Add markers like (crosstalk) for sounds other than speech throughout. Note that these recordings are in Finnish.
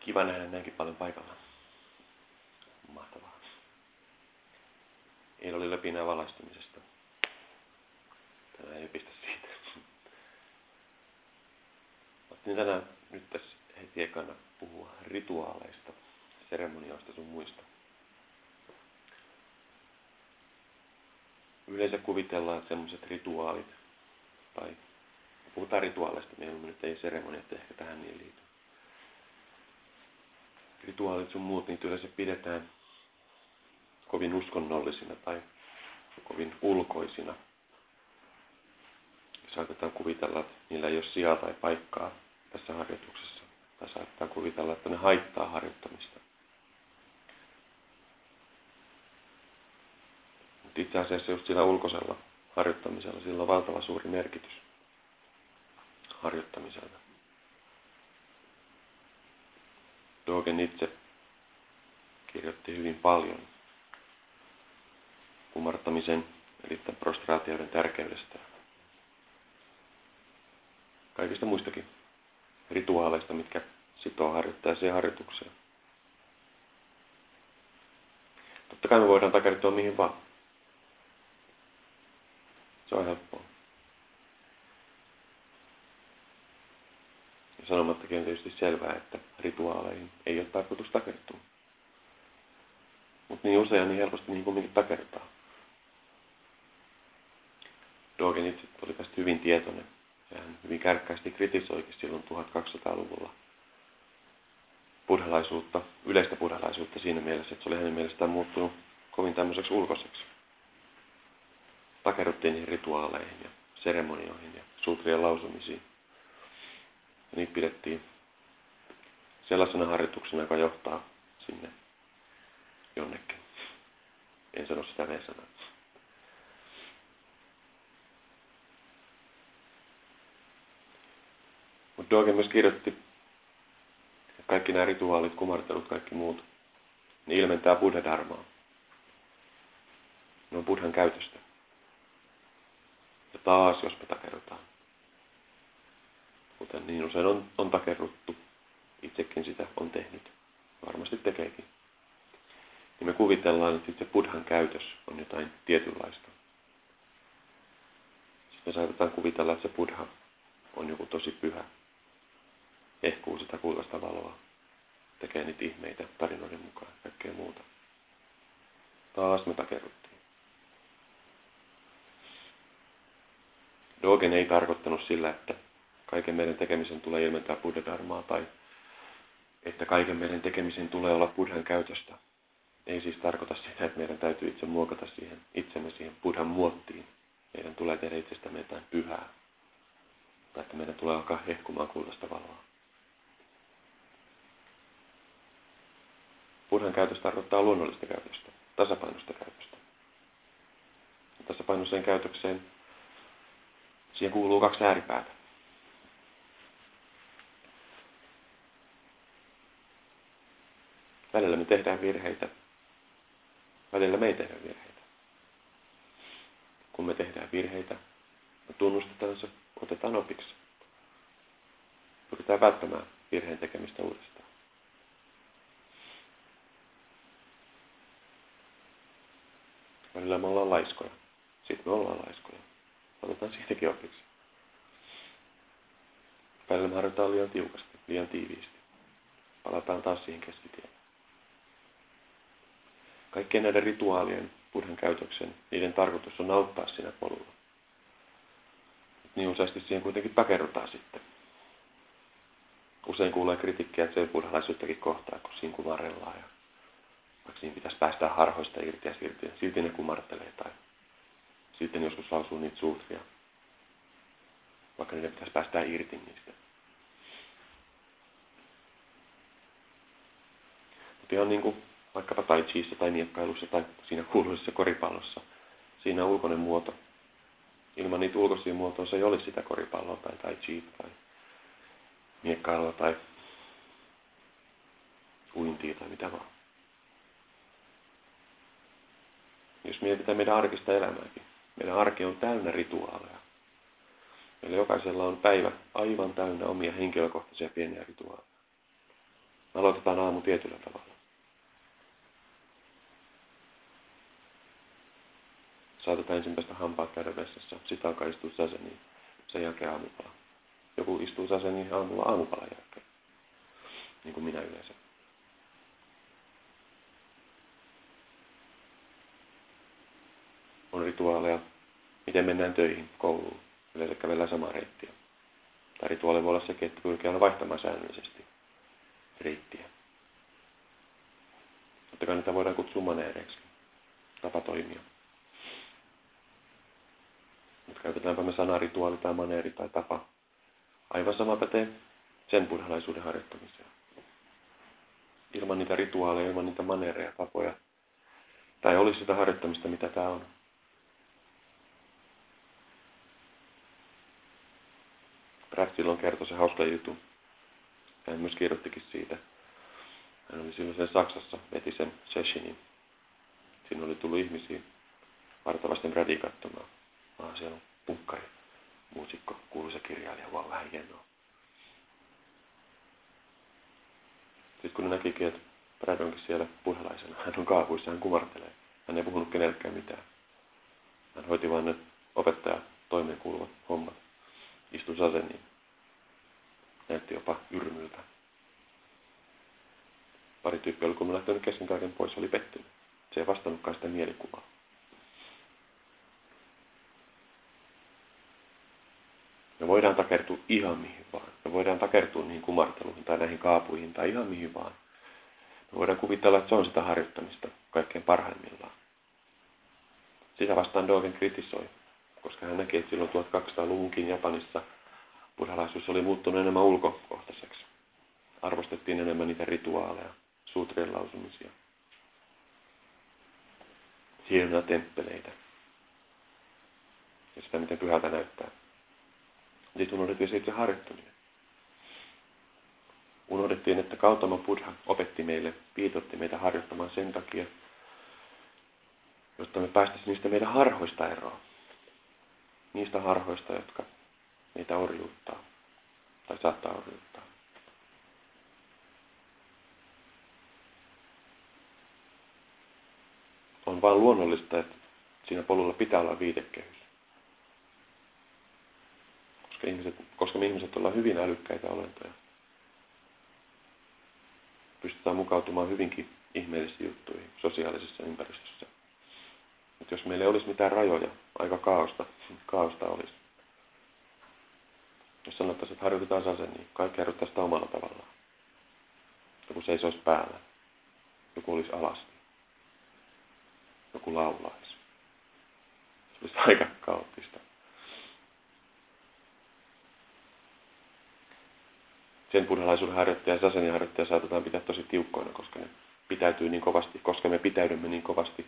Kiva nähdä näinkin paljon paikalla. Mahtavaa. Eilen oli läpinää valaistumisesta. Tänään ei pistä siitä. Ajattelin tänään nyt tässä heti ekana puhua rituaaleista, seremonioista sun muista. Yleensä kuvitellaan, semmoiset rituaalit, tai puhutaan rituaaleista mieluummin, nyt ei seremoniat ehkä tähän niin liity rituaalit sun muut, niitä yleensä pidetään kovin uskonnollisina tai kovin ulkoisina. Saatetaan kuvitella, että niillä ei ole sijaa tai paikkaa tässä harjoituksessa. Tai saattaa kuvitella, että ne haittaa harjoittamista. Mutta itse asiassa just sillä ulkoisella harjoittamisella sillä on valtava suuri merkitys harjoittamisella. Dogen itse kirjoitti hyvin paljon kumartamisen, eli tämän prostraatioiden tärkeydestä. Kaikista muistakin rituaaleista, mitkä sitoo harjoittajaseen harjoitukseen. Totta kai me voidaan takertua mihin vaan. Se on helppoa. Sanomattakin on tietysti selvää, että rituaaleihin ei ole tarkoitus takertua. Mutta niin usein niin helposti niin kumminkin takertaa. Dogen itse oli tästä hyvin tietoinen. Ja hän hyvin kärkkäästi kritisoikin silloin 1200-luvulla buddhalaisuutta, yleistä buddhalaisuutta siinä mielessä, että se oli hänen mielestään muuttunut kovin tämmöiseksi ulkoiseksi. Takerruttiin niihin rituaaleihin ja seremonioihin ja suutrien lausumisiin. Niitä pidettiin sellaisena harjoituksena, joka johtaa sinne jonnekin. En sano sitä V-sanaa. Mutta Dogen myös kirjoitti, että kaikki nämä rituaalit, kumartelut, kaikki muut, ne ilmentää Buddha-dharmaa. Ne on Buddhan käytöstä. Ja taas, jos me takerrotaan, kuten niin usein on, on takerruttu. Itsekin sitä on tehnyt. Varmasti tekeekin. Niin me kuvitellaan, että itse buddhan käytös on jotain tietynlaista. Sitten saatetaan kuvitella, että se buddha on joku tosi pyhä. Ehkuu sitä kultaista valoa. Tekee niitä ihmeitä tarinoiden mukaan. Kaikkea muuta. Taas me takerruttiin. Dogen ei tarkoittanut sillä, että kaiken meidän tekemisen tulee ilmentää buddha tai että kaiken meidän tekemisen tulee olla buddhan käytöstä. Ei siis tarkoita sitä, että meidän täytyy itse muokata siihen, itsemme siihen buddhan muottiin. Meidän tulee tehdä itsestämme jotain pyhää. Tai että meidän tulee alkaa hehkumaan kultaista valoa. Buddhan käytös tarkoittaa luonnollista käytöstä, tasapainosta käytöstä. Tasapainoiseen käytökseen siihen kuuluu kaksi ääripäätä. Välillä me tehdään virheitä. Välillä me ei tehdä virheitä. Kun me tehdään virheitä, me tunnustetaan se, otetaan opiksi. Pyritään välttämään virheen tekemistä uudestaan. Välillä me ollaan laiskoja. Sitten me ollaan laiskoja. Otetaan siitäkin opiksi. Välillä me harjoitetaan liian tiukasti, liian tiiviisti. Palataan taas siihen keskitielle kaikkien näiden rituaalien, buddhan käytöksen, niiden tarkoitus on auttaa siinä polulla. Niin useasti siihen kuitenkin takerrutaan sitten. Usein kuulee kritiikkiä, buddhalaisuuttakin kohtaa, kun siinä kumarellaan. Ja vaikka siinä pitäisi päästä harhoista irti ja silti, silti ne kumartelee. Tai sitten joskus lausuu niitä suutria, vaikka niiden pitäisi päästä irti niistä. Mutta ihan niin kuin vaikkapa tai chiissa tai miekkailussa tai siinä kuuluisessa koripallossa. Siinä on ulkoinen muoto. Ilman niitä ulkoisia muotoja se ei olisi sitä koripalloa tai tai chi tai miekkailua tai uintia tai mitä vaan. Jos mietitään meidän arkista elämääkin, meidän arki on täynnä rituaaleja. Meillä jokaisella on päivä aivan täynnä omia henkilökohtaisia pieniä rituaaleja. Aloitetaan aamu tietyllä tavalla. Saatetaan ensimmäistä hampaat käydä vessassa, sitä alkaa istua saseniin, sen jälkeen aamupala. Joku istuu saseniin aamulla aamupalan jälkeen, niin kuin minä yleensä. On rituaaleja, miten mennään töihin, kouluun. Yleensä kävellään samaa reittiä. Tai rituaali voi olla sekin, että pyrkii aina vaihtamaan säännöllisesti reittiä. Totta kai niitä voidaan kutsua maneereiksi. Tapa toimia. Käytetäänpä me sana rituaali tai maneeri tai tapa. Aivan sama pätee sen buddhalaisuuden harjoittamiseen. Ilman niitä rituaaleja, ilman niitä maneereja, tapoja. Tai olisi sitä harjoittamista, mitä tämä on. Pratt silloin kertoi se hauska juttu. Hän myös kirjoittikin siitä. Hän oli silloin sen Saksassa, veti sen sessionin. Siinä oli tullut ihmisiä vartavasti Brady katsomaan. Ah, siellä on punkkari, muusikko, kuuluisa kirjailija, vaan vähän hienoa. Sitten kun ne näkikin, että Brad onkin siellä buddhalaisena, hän on kaapuissa, hän kumartelee. Hän ei puhunut kenellekään mitään. Hän hoiti vain ne opettaja toimeen kuuluvat hommat. Istui saseniin. Näytti jopa yrmyltä. Pari tyyppiä oli kun lähtenyt kesken kaiken pois, oli pettynyt. Se ei vastannutkaan sitä mielikuvaa. Me voidaan takertua ihan mihin vaan. Me voidaan takertua niihin kumarteluihin tai näihin kaapuihin tai ihan mihin vaan. Me voidaan kuvitella, että se on sitä harjoittamista kaikkein parhaimmillaan. Sitä vastaan Dogen kritisoi, koska hän näki, että silloin 1200-luvunkin Japanissa buddhalaisuus oli muuttunut enemmän ulkokohtaiseksi. Arvostettiin enemmän niitä rituaaleja, suutrien lausumisia, temppeleitä ja sitä, miten pyhältä näyttää. Sitten unohdettiin itse harjoittaminen. Unohdettiin, että Kautama Buddha opetti meille, piitotti meitä harjoittamaan sen takia, jotta me päästäisiin niistä meidän harhoista eroon. Niistä harhoista, jotka meitä orjuuttaa tai saattaa orjuuttaa. On vain luonnollista, että siinä polulla pitää olla viitekehys ihmiset, koska me ihmiset ollaan hyvin älykkäitä olentoja. Pystytään mukautumaan hyvinkin ihmeellisiin juttuihin sosiaalisessa ympäristössä. Mutta jos meillä ei olisi mitään rajoja, aika kaaosta, kaaosta olisi. Jos sanottaisiin, että harjoitetaan sasen, niin kaikki harjoittaa sitä omalla tavallaan. Joku seisoisi päällä. Joku olisi alasti. Joku laulaisi. Se olisi aika kaoottista. Sen buddhalaisuuden harjoittaja ja sasenin harjoittaja saatetaan pitää tosi tiukkoina, koska ne pitäytyy niin kovasti, koska me pitäydymme niin kovasti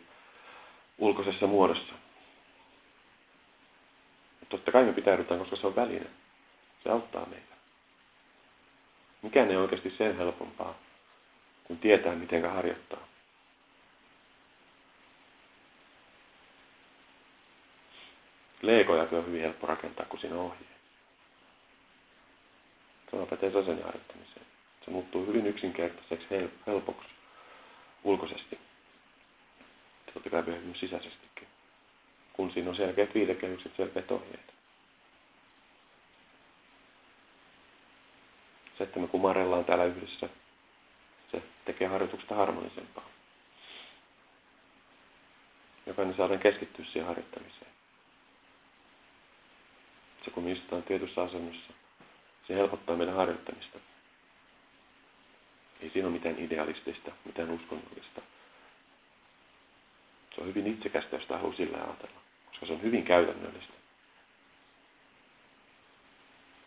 ulkoisessa muodossa. Totta kai me pitäydytään, koska se on väline. Se auttaa meitä. Mikään ei ole oikeasti sen helpompaa, kun tietää, miten harjoittaa. Leegojakin on hyvin helppo rakentaa, kun siinä on ohje. Sama pätee sasen harjoittamiseen. Se muuttuu hyvin yksinkertaiseksi, helpoksi ulkoisesti. Totta kai myös sisäisestikin. Kun siinä on selkeät viitekehykset, selkeät ohjeet. Se, että me kumarellaan täällä yhdessä, se tekee harjoituksesta harmonisempaa. Jokainen saadaan keskittyä siihen harjoittamiseen. Se, kun me istutaan tietyssä asennossa, se helpottaa meidän harjoittamista. Ei siinä ole mitään idealistista, mitään uskonnollista. Se on hyvin itsekästä, jos haluaa sillä ajatella, koska se on hyvin käytännöllistä.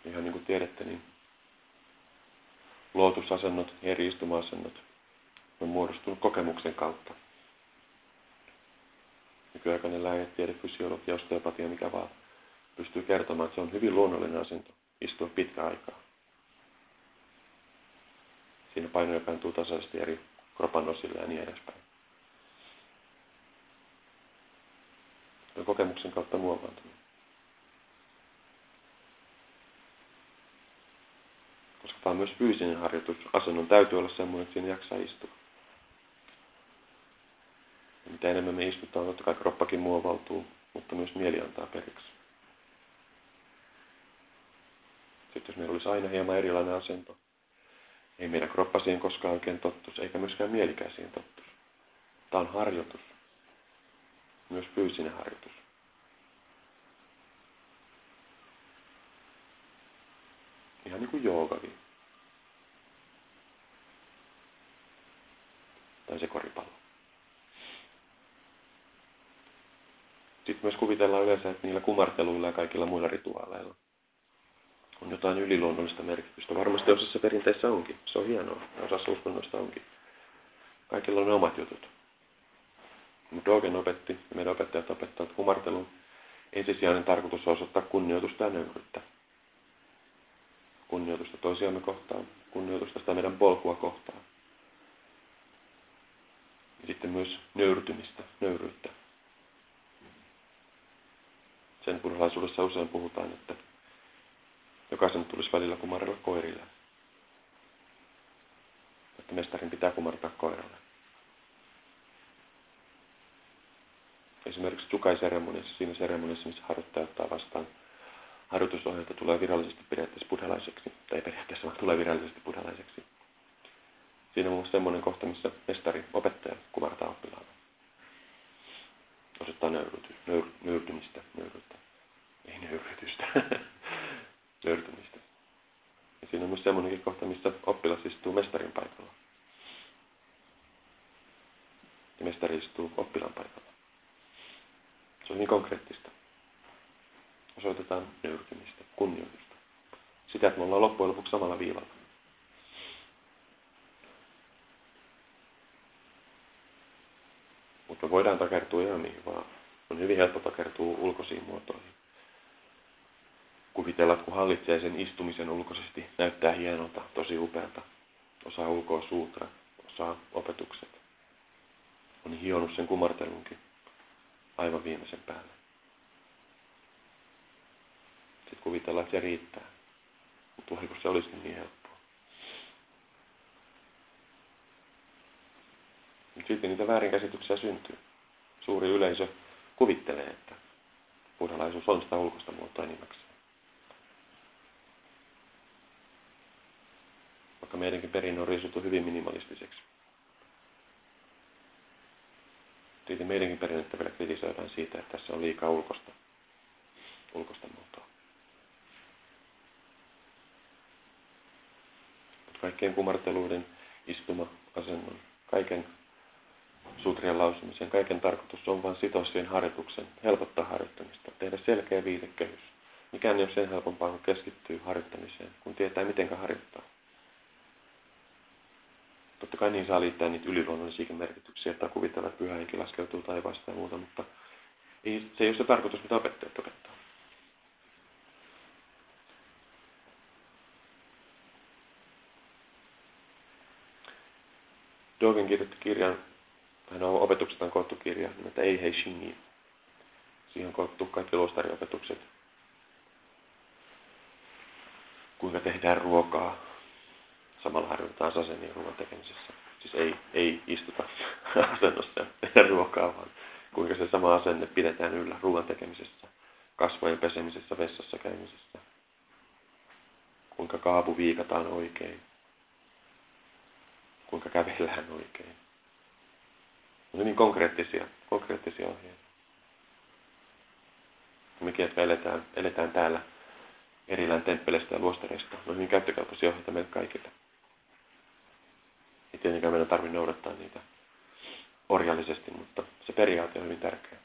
Ihan niin kuin tiedätte, niin luotusasennot eri istuma-asennot on muodostunut kokemuksen kautta. Nykyaikainen lääketiede, fysiologia, osteopatia, mikä vaan, pystyy kertomaan, että se on hyvin luonnollinen asento istua pitkä aikaa. Siinä paino jakantuu tasaisesti eri kropan osille ja niin edespäin. Ja kokemuksen kautta muovaantunut. Koska vaan myös fyysinen harjoitus. Asennon täytyy olla sellainen, että siinä jaksaa istua. Ja mitä enemmän me istutaan, totta kai kroppakin muovautuu, mutta myös mieli antaa periksi. Sitten jos meillä olisi aina hieman erilainen asento, ei meidän kroppa siihen koskaan oikein tottus, eikä myöskään mielikään siihen tottus. Tämä on harjoitus. Myös fyysinen harjoitus. Ihan niin kuin joogakin. Tai se koripallo. Sitten myös kuvitellaan yleensä, että niillä kumarteluilla ja kaikilla muilla rituaaleilla on jotain yliluonnollista merkitystä. Varmasti osassa perinteissä onkin. Se on hienoa. Osassa uskonnoista onkin. Kaikilla on ne omat jutut. Mutta Dogen opetti, ja meidän opettajat opettavat, että kumartelun ensisijainen tarkoitus on osoittaa kunnioitusta ja nöyryyttä. Kunnioitusta toisiamme kohtaan, kunnioitusta sitä meidän polkua kohtaan. Ja sitten myös nöyrtymistä, nöyryyttä. Sen buddhalaisuudessa usein puhutaan, että jokaisen tulisi välillä kumarrella koirille. Että mestarin pitää kumartaa koiralle. Esimerkiksi Tukai-seremoniassa, siinä seremoniassa, missä harjoittaja ottaa vastaan harjoitusohjelta, tulee virallisesti periaatteessa buddhalaiseksi, tai periaatteessa vaan tulee virallisesti buddhalaiseksi. Siinä on semmoinen kohta, missä mestari, opettaja kumartaa oppilaana. Osoittaa nöyryty, nöyr, nöyrtymistä, nöyryyttä. Ei nöyrytystä. (laughs) nöyrtymistä. Ja siinä on myös semmoinenkin kohta, missä oppilas istuu mestarin paikalla. Ja mestari istuu oppilaan paikalla. Se on niin konkreettista. Osoitetaan nöyrtymistä, kunnioitusta. Sitä, että me ollaan loppujen lopuksi samalla viivalla. Mutta me voidaan takertua ihan mihin vaan. On hyvin helppo takertua ulkoisiin muotoihin kuvitella, kun hallitsee sen istumisen ulkoisesti, näyttää hienolta, tosi upealta. Osaa ulkoa suutra, osaa opetukset. On hionut sen kumartelunkin aivan viimeisen päälle. Sitten kuvitellaan, että se riittää. Mutta voi kun se olisi niin helppoa. Mutta sitten niitä väärinkäsityksiä syntyy. Suuri yleisö kuvittelee, että buddhalaisuus on sitä ulkoista muotoa enimmäkseen. Vaikka meidänkin perinne on riisuttu hyvin minimalistiseksi. Siitä meidänkin perinnettä vielä kritisoidaan siitä, että tässä on liikaa ulkosta, ulkosta muotoa. Mutta kaikkien kumarteluiden, istuma, asennon, kaiken suutrien lausumisen, kaiken tarkoitus on vain sitoa siihen harjoituksen, helpottaa harjoittamista, tehdä selkeä viitekehys. Mikään ei ole sen helpompaa kuin keskittyy harjoittamiseen, kun tietää miten harjoittaa. Totta kai niin saa liittää niitä yliluonnollisia merkityksiä, että kuvitella, että pyhä henki laskeutuu taivaasta ja muuta, mutta ei, se ei ole se tarkoitus, mitä opettajat opettaa. Dogen kirjoitti kirjan, hän on opetuksetaan koottu kirja nimeltä Ei Hei Shingi. Siihen on koottu kaikki luostariopetukset. Kuinka tehdään ruokaa, samalla harjoitetaan sasenia ruoan tekemisessä. Siis ei, ei istuta (laughs) asennossa ja ruokaa, vaan kuinka se sama asenne pidetään yllä ruoan tekemisessä, kasvojen pesemisessä, vessassa käymisessä. Kuinka kaapu viikataan oikein. Kuinka kävellään oikein. On hyvin konkreettisia, konkreettisia ohjeita. Mekin, että me eletään, eletään täällä erillään temppeleistä ja luostareista, on hyvin käyttökelpoisia ohjeita meille kaikille tietenkään meidän tarvitse noudattaa niitä orjallisesti, mutta se periaate on hyvin tärkeä.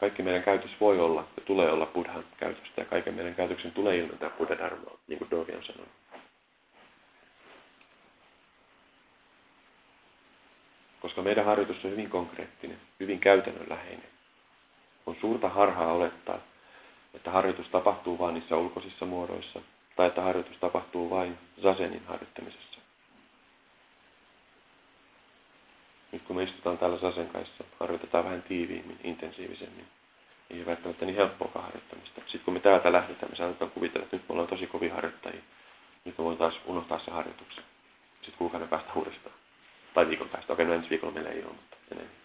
Kaikki meidän käytös voi olla ja tulee olla Buddhan käytöstä ja kaiken meidän käytöksen tulee ilmentää Buddha niin kuin Dogen on sanonut. Koska meidän harjoitus on hyvin konkreettinen, hyvin käytännönläheinen. On suurta harhaa olettaa, että harjoitus tapahtuu vain niissä ulkoisissa muodoissa, tai että harjoitus tapahtuu vain zasenin harjoittamisessa. Nyt kun me istutaan täällä zasen kanssa, harjoitetaan vähän tiiviimmin, intensiivisemmin. ei ole välttämättä niin helppoa harjoittamista. Sitten kun me täältä lähdetään, me saatetaan kuvitella, että nyt me ollaan tosi kovin harjoittajia. Nyt me voin taas unohtaa se harjoituksen. Sitten kuukauden päästä uudestaan. Tai viikon päästä. Okei, no ensi viikolla meillä ei ole, mutta enemmän.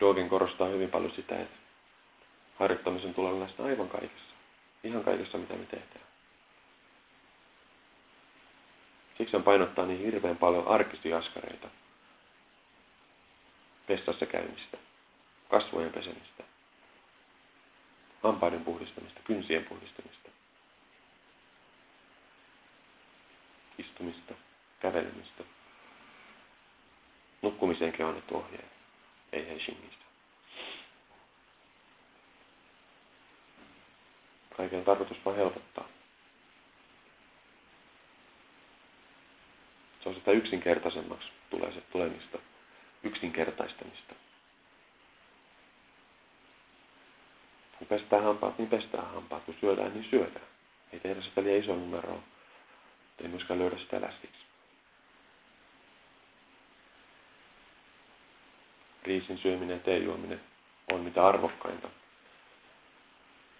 Dogen korostaa hyvin paljon sitä, että harjoittamisen tulee olla aivan kaikessa. Ihan kaikessa, mitä me tehdään. Siksi on painottaa niin hirveän paljon arkisia askareita. Pestassa käymistä, kasvojen pesemistä, hampaiden puhdistamista, kynsien puhdistamista, istumista, kävelemistä. Nukkumiseenkin on annettu ohjeen, ei Helsingistä. Kaiken tarkoitus vain helpottaa. Se on sitä yksinkertaisemmaksi tulee se tulemista, yksinkertaistamista. Kun pestään hampaat, niin pestään hampaat. Kun syödään, niin syödään. Ei tehdä sitä liian iso numeroa. Ei myöskään löydä sitä lästiksi. Riisin syöminen ja teen juominen on mitä arvokkainta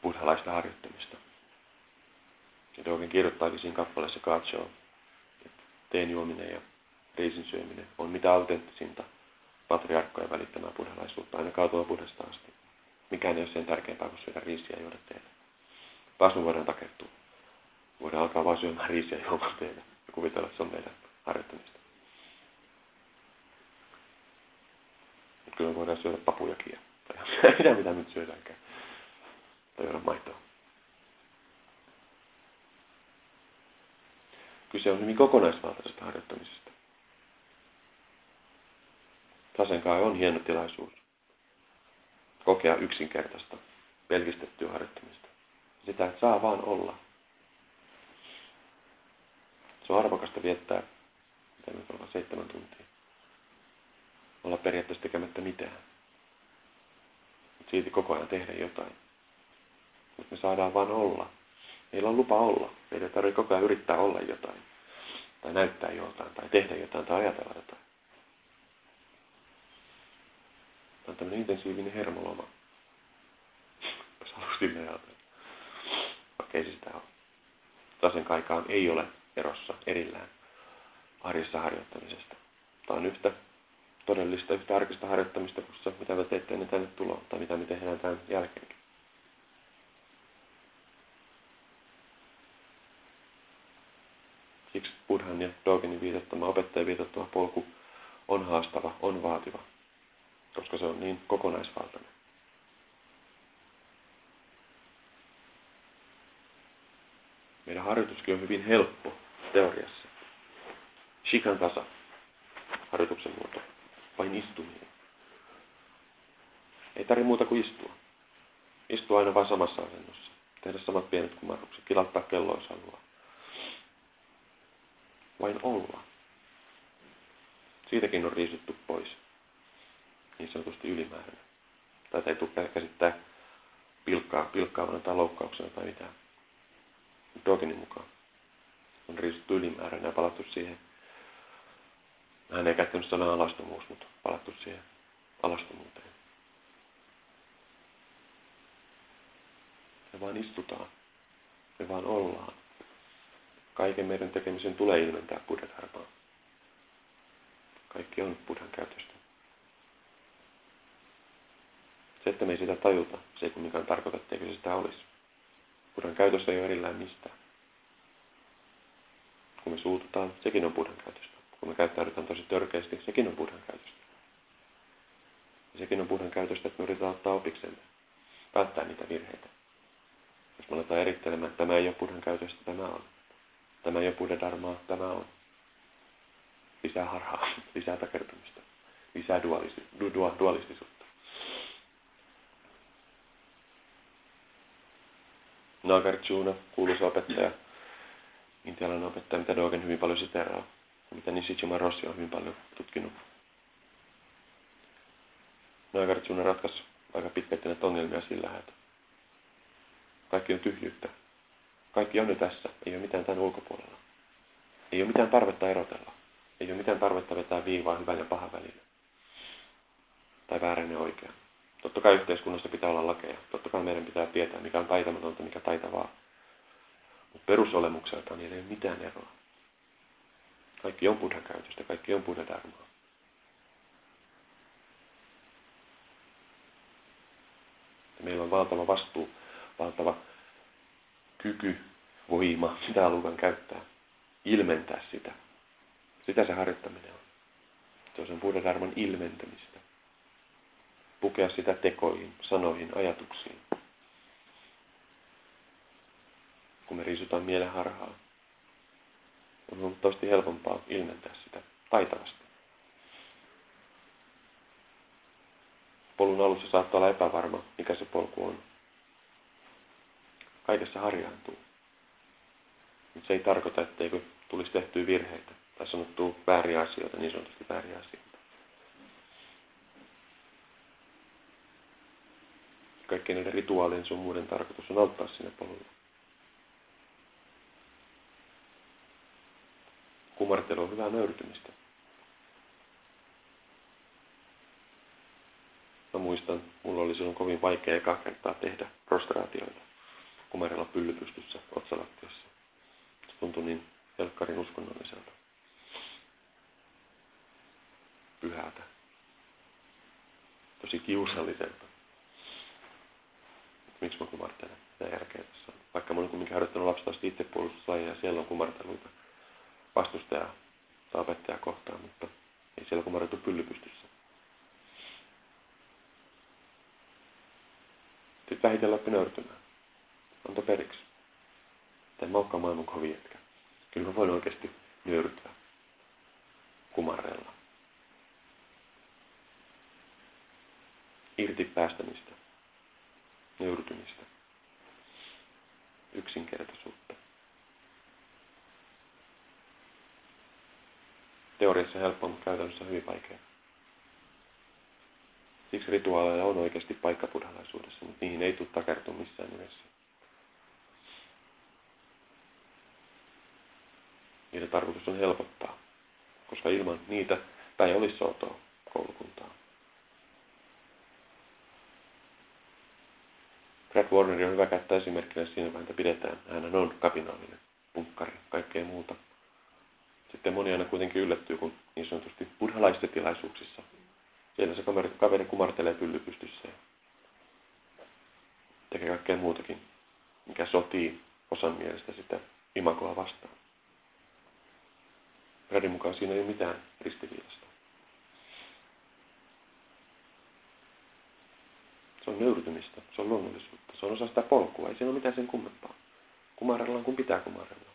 buddhalaista harjoittamista. Ja Dogen kirjoittaakin siinä kappaleessa Kacho, että teen juominen ja riisin syöminen on mitä autenttisinta patriarkkojen välittämää buddhalaisuutta aina kaatua buddhasta asti. Mikään ei ole sen tärkeämpää kuin syödä riisiä ja juoda teille. Taas me voidaan takertua. Voidaan alkaa vaan syömään riisiä ja juomaan ja kuvitella, että se on meidän harjoittamista. Mutta kyllä me voidaan syödä papujakin. Tai (laughs) mitä mitä nyt syödäänkään juoda maitoa. Kyse on hyvin kokonaisvaltaisesta harjoittamisesta. Tasenkaan on hieno tilaisuus kokea yksinkertaista, pelkistettyä harjoittamista. Sitä, että saa vaan olla. Se on arvokasta viettää, mitä nyt ollaan, seitsemän tuntia. Olla periaatteessa tekemättä mitään. Mutta silti koko ajan tehdä jotain. Mutta me saadaan vaan olla. Meillä on lupa olla. Meidän ei tarvitse koko ajan yrittää olla jotain. Tai näyttää jotain, tai tehdä jotain, tai ajatella jotain. Tämä on tämmöinen intensiivinen hermoloma. Jos haluaa sille ajatella. Okei, siis tämä on. Tasen kaikaan ei ole erossa erillään arjessa harjoittamisesta. Tämä on yhtä todellista, yhtä arkista harjoittamista kuin se, mitä me teette ennen tänne tuloa, tai mitä me tehdään tämän jälkeenkin. Siksi Buddhan ja Dogenin viitottama, opettajan viitottama polku on haastava, on vaativa, koska se on niin kokonaisvaltainen. Meidän harjoituskin on hyvin helppo teoriassa. Shikan tasa, harjoituksen muoto, vain istuminen. Ei tarvitse muuta kuin istua. Istua aina vain samassa asennossa. Tehdä samat pienet kumarrukset, kilattaa kelloa, jos haluaa vain olla. Siitäkin on riisuttu pois. Niin sanotusti ylimääräinen. Tai ei tule käsittää pilkkaa, pilkkaavana tai loukkauksena tai mitään. Dogenin mukaan on riisuttu ylimääräinen ja palattu siihen. Hän ei käyttänyt sanaa alastomuus, mutta palattu siihen alastomuuteen. Me vaan istutaan. Me vaan ollaan. Kaiken meidän tekemisen tulee ilmentää Buddha-dharmaa. Kaikki on Buddhan käytöstä. Se, että me ei sitä tajuta, se ei mikään tarkoita, etteikö se sitä olisi. Buddhan käytössä ei ole erillään mistään. Kun me suututaan, sekin on Buddhan käytöstä. Kun me käyttäydytään tosi törkeästi, sekin on Buddhan käytöstä. Ja sekin on Buddhan käytöstä, että me yritetään ottaa opiksemme. Päättää niitä virheitä. Jos me aletaan erittelemään, että tämä ei ole Buddhan käytöstä, tämä on. Tämä Buddha Dharmaa, tämä on lisää harhaa, (laughs) lisää takertumista, lisää du, du, dualistisuutta. Nagarjuna, kuuluisa opettaja, intialainen opettaja, mitä Dogen hyvin paljon siteraa, ja mitä Nishijima Rossi on hyvin paljon tutkinut. Nagarjuna ratkaisi aika pitkälti näitä ongelmia sillä, että kaikki on tyhjyyttä, kaikki on jo tässä. Ei ole mitään tämän ulkopuolella. Ei ole mitään tarvetta erotella. Ei ole mitään tarvetta vetää viivaa hyvän ja pahan välillä. tai väärän ja oikea. Totta kai yhteiskunnassa pitää olla lakeja. Totta kai meidän pitää tietää, mikä on taitamatonta, mikä taitavaa. Mutta perusolemukselta niillä ei ole mitään eroa. Kaikki on buddha käytöstä, kaikki on buddha dharmaa. meillä on valtava vastuu, valtava kyky, voima, mitä halutaan käyttää, ilmentää sitä. Sitä se harjoittaminen on. Se on sen Buddha-dharman ilmentämistä. Pukea sitä tekoihin, sanoihin, ajatuksiin. Kun me riisutaan mielen harhaa, on huomattavasti helpompaa ilmentää sitä taitavasti. Polun alussa saattaa olla epävarma, mikä se polku on. Kaikessa harjaantuu. Mutta se ei tarkoita, etteikö tulisi tehtyä virheitä tai sanottua vääriä asioita, niin sanotusti vääriä asioita. Kaikkien näiden rituaalien sun muiden tarkoitus on auttaa sinne polulle. Kumartelu on hyvää nöyrtymistä. Mä muistan, mulla oli silloin kovin vaikea eka kertaa tehdä prostraatioita kumarella pyllypystyssä otsalattiassa. Se tuntui niin helkkarin uskonnolliselta. Pyhältä. Tosi kiusalliselta. Miksi mä kumartelen? Mitä järkeä tässä on? Vaikka mä olen kuitenkin harjoittanut lapsesta itsepuolustuslajia ja siellä on kumarteluita vastustajaa tai opettajaa kohtaan, mutta ei siellä kumarrettu pyllypystyssä. Sitten vähitellen oppi nöyrtymään. Anta periksi. Tai mä olekaan maailman kovin jätkä. Kyllä mä voin oikeasti nöyrtyä. Kumarrella. Irti päästämistä. Nöyrtymistä. Yksinkertaisuutta. Teoriassa helppoa, mutta käytännössä hyvin vaikeaa. Siksi rituaaleilla on oikeasti paikka buddhalaisuudessa, mutta niihin ei tule takertua missään nimessä. Niiden tarkoitus on helpottaa, koska ilman niitä ei olisi soutoa koulukuntaa. Brad Warner on hyvä käyttää esimerkkinä siinä, häntä pidetään. Hän on kapinallinen, punkkari, kaikkea muuta. Sitten moni aina kuitenkin yllättyy, kun niin sanotusti buddhalaisten tilaisuuksissa siellä se kaveri, kaveri kumartelee pylly pystyssä ja tekee kaikkea muutakin, mikä sotii osan mielestä sitä imakoa vastaan. Radin mukaan siinä ei ole mitään ristiriidasta. Se on nöyrtymistä, se on luonnollisuutta, se on osa sitä polkua, ei siinä ole mitään sen kummempaa. Kumarellaan kun pitää kumarella.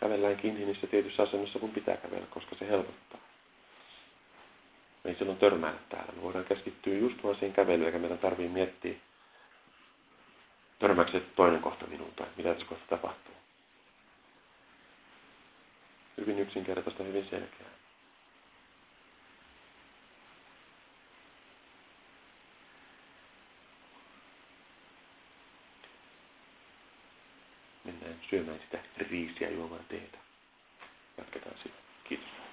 Kävellään kiinni niissä tietyssä asennossa kun pitää kävellä, koska se helpottaa. Me ei silloin törmäillä täällä. Me voidaan keskittyä just vaan siihen kävelyyn, eikä meidän tarvitse miettiä, törmääkö se toinen kohta minuun tai mitä tässä kohta tapahtuu. Hyvin yksinkertaista, hyvin selkeää. Mennään syömään sitä riisiä juomaan teetä. Jatketaan siitä. Kiitos.